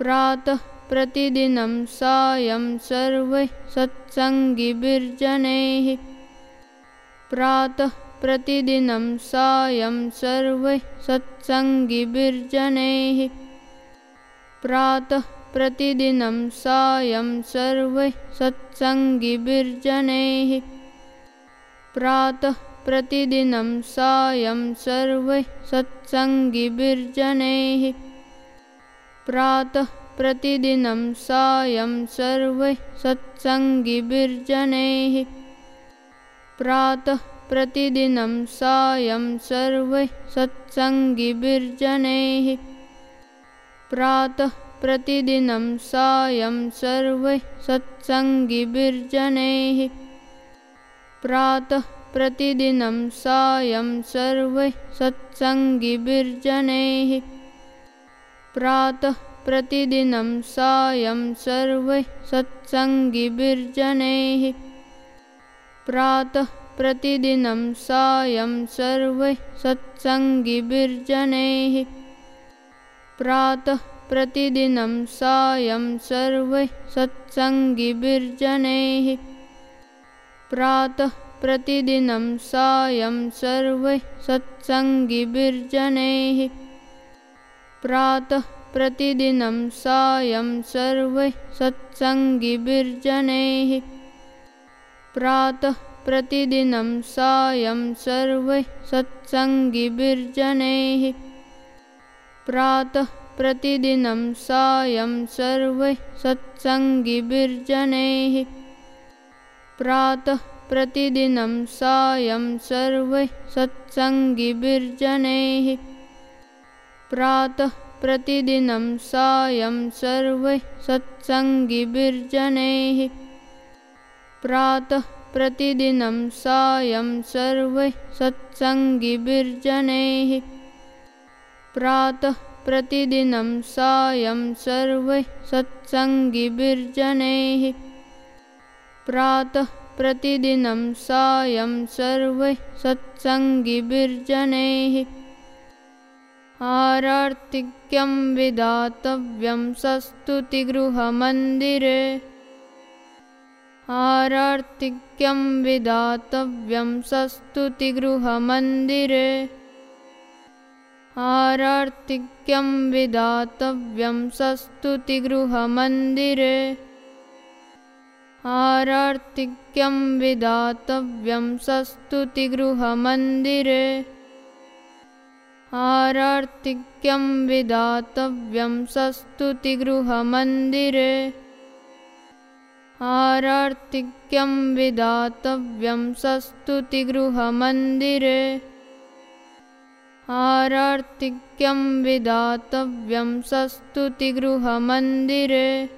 प्रातः प्रतिदिनं सायं सर्वैः सत्सङ्गिभिर्जनैः। प्रातः प्रतिदिनं सायं सर्वैः सत्सङ्गिभिर्जनैः। प्रातः प्रतिदिनं सायं सर्वैः सत्सङ्गिभिर्जनैः। प्रातः प्रतिदिनं सायं सर्वैः सत्सङ्गिभिर्जनैः प्रातः प्रतिदिनं सायं सर्वैः सत्सङ्गिभिर्जनैः। प्रातः प्रतिदिनं सायं सर्वैः सत्सङ्गिभिर्जनैः। प्रातः प्रतिदिनं सायं सर्वैः सत्सङ्गिभिर्जनैः। प्रातः प्रतिदिनं सायं सर्वैः सत्सङ्गिभिर्जनैः। प्रातः प्रतिदिनं सायं सर्वैः सत्सङ्गिभिर्जनैः। प्रातः प्रतिदिनं सायं सर्वैः सत्सङ्गिभिर्जनैः। प्रातः प्रतिदिनं सायं सर्वैः सत्सङ्गिभिर्जनैः। प्रातः प्रतिदिनं सायं सर्वैः सत्सङ्गिभिर्जनैः। प्रातः प्रतिदिनं सायं सर्वैः सत्सङ्गिभिर्जनैः। प्रातः प्रतिदिनं सायं सर्वैः सत्सङ्गिभिर्जनैः। प्रातः प्रतिदिनं सायं सर्वैः सत्सङ्गिभिर्जनैः। प्रातः प्रतिदिनं सायं सर्वैः सत्सङ्गिभिर्जनैः। प्रातः प्रतिदिनं सायं सर्वैः सत्सङ्गिभिर्जनैः। प्रातः प्रतिदिनं सायं सर्वैः सत्सङ्गिभिर्जनैः। प्रातः प्रतिदिनं सायं सर्वैः सत्सङ्गिभिर्जनैः। प्रातः प्रतिदिनं सायं सर्वैः सत्सङ्गिभिर्जनैः आरार्तिक्यं विदातव्यं सस्तुतिगृहमन्दिरे। आरार्तिक्यं विदातव्यं सस्तुतिगृहमन्दिरे। आरार्तिक्यं विदातव्यं सस्तुतिगृहमन्दिरे। आरार्तिक्यं विदातव्यं सस्तुतिगृहमन्दिरे आरार्तिक्यं विदातव्यं सस्तुतिगृहमन्दिरे। आरार्तिक्यं विदातव्यं सस्तुतिगृहमन्दिरे। आरार्तिक्यं विदातव्यं सस्तुतिगृहमन्दिरे।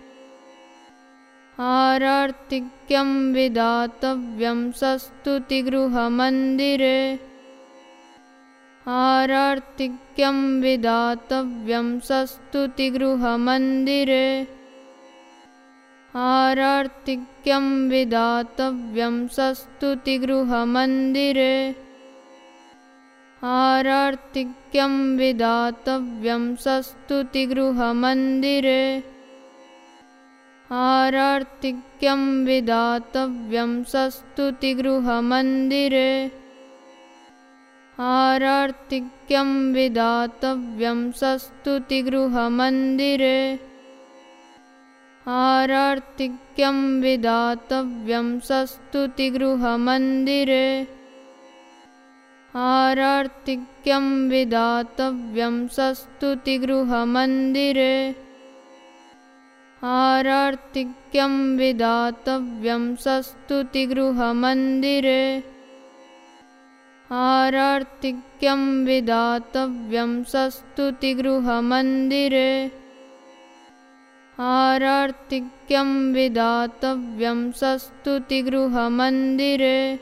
आरार्तिक्यं विदातव्यं सस्तुतिगृहमन्दिरे आरार्तिक्यं विदातव्यं सस्तुतिगृहमन्दिरे। आरार्तिक्यं विदातव्यं सस्तुतिगृहमन्दिरे। आरार्तिक्यं विदातव्यं सस्तुतिगृहमन्दिरे। आरार्तिक्यं विदातव्यं सस्तुतिगृहमन्दिरे आरार्तिक्यं विदातव्यं सस्तुतिगृहमन्दिरे। आरार्तिक्यं विदातव्यं सस्तुतिगृहमन्दिरे। आरार्तिक्यं विदातव्यं सस्तुतिगृहमन्दिरे। आरार्तिक्यं विदातव्यं सस्तुतिगृहमन्दिरे आरार्तिक्यं विदातव्यं सस्तुतिगृहमन्दिरे। आरार्तिक्यं विदातव्यं सस्तुतिगृहमन्दिरे।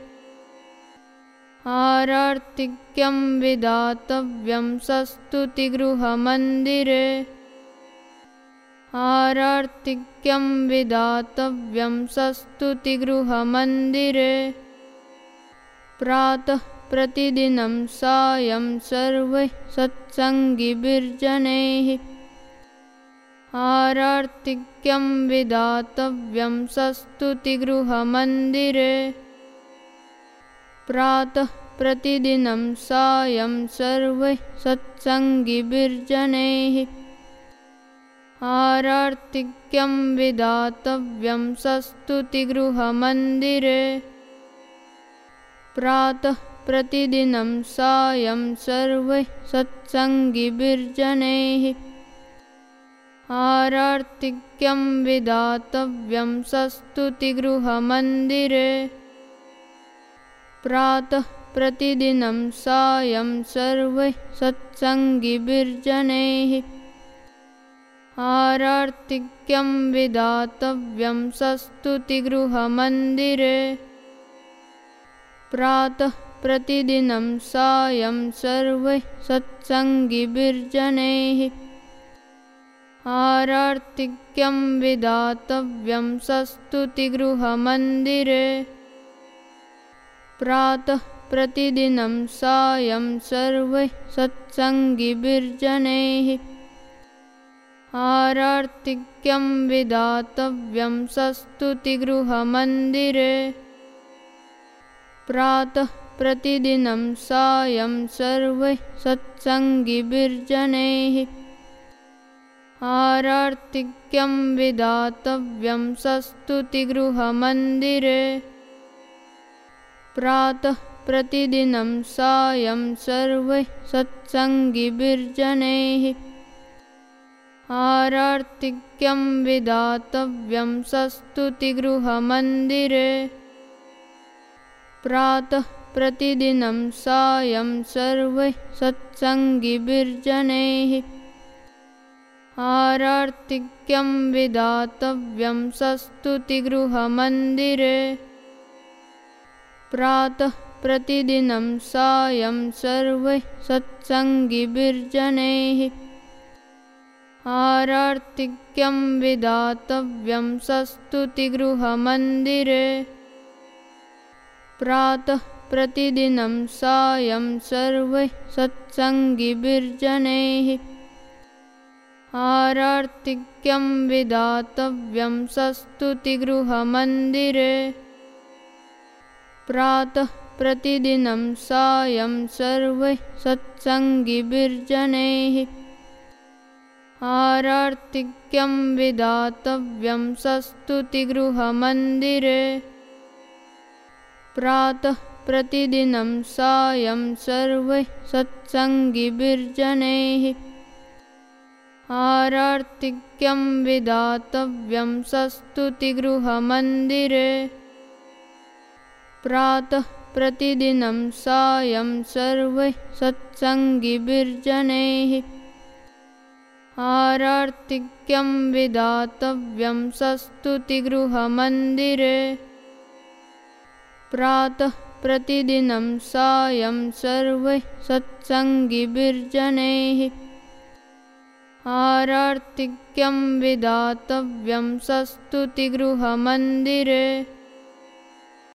आरार्तिक्यं विदातव्यं सस्तुतिगृहमन्दिरे। आरार्तिक्यं विदातव्यं सस्तुतिगृहमन्दिरे। प्रातः प्रतिदिनं सायं सर्वैः सत्सङ्गिभिर्जनैः। आरार्तिक्यं विदातव्यं सस्तुतिगृहमन्दिरे। प्रातः प्रतिदिनं सायं सर्वैः सत्सङ्गिभिर्जनैः। आरार्तिक्यं विदातव्यं सस्तुतिगृहमन्दिरे। प्रातः प्रतिदिनं सायं सर्वैः सत्सङ्गिभिर्जनैः। आरार्तिक्यं विदातव्यं सस्तुतिगृहमन्दिरे। प्रातः प्रतिदिनं सायं सर्वैः सत्सङ्गिभिर्जनैः। आरार्तिक्यं विदातव्यं सस्तुतिगृहमन्दिरे। प्रातः प्रतिदिनं सायं सर्वैः सत्सङ्गिभिर्जनैः। आरार्तिक्यं विदातव्यं सस्तुतिगृहमन्दिरे। प्रातः प्रतिदिनं सायं सर्वैः सत्सङ्गिभिर्जनैः। आरार्तिक्यं विदातव्यं सस्तुतिगृहमन्दिरे। प्रातः प्रतिदिनं सायं सर्वैः सत्सङ्गिभिर्जनैः। आरार्तिक्यं विदातव्यं सस्तुतिगृहमन्दिरे। प्रातः प्रतिदिनं सायं सर्वैः सत्सङ्गिभिर्जनैः। आरार्तिक्यं विदातव्यं सस्तुतिगृहमन्दिरे। प्रातः प्रतिदिनं सायं सर्वैः सत्सङ्गिभिर्जनैः। आरार्तिक्यं विदातव्यं सस्तुतिगृहमन्दिरे। प्रातः प्रतिदिनं सायं सर्वैः सत्सङ्गिभिर्जनैः। आरार्तिक्यं विदातव्यं सस्तुतिगृहमन्दिरे। प्रातः प्रतिदिनं सायं सर्वैः सत्सङ्गिभिर्जनैः। आरार्तिक्यं विदातव्यं सस्तुतिगृहमन्दिरे। प्रातः प्रतिदिनं सायं सर्वैः सत्सङ्गिभिर्जनैः। आरार्तिक्यं विदातव्यं सस्तुतिगृहमन्दिरे। प्रातः प्रतिदिनं सायं सर्वैः सत्सङ्गिभिर्जनैः। आरार्तिक्यं विदातव्यं सस्तुतिगृहमन्दिरे। प्रातः प्रतिदिनं सायं सर्वैः सत्सङ्गिभिर्जनैः। आरार्तिक्यं विदातव्यं सस्तुतिगृहमन्दिरे। प्रातः प्रतिदिनं सायं सर्वैः सत्सङ्गिभिर्जनैः। आरार्तिक्यं विदातव्यं सस्तुतिगृहमन्दिरे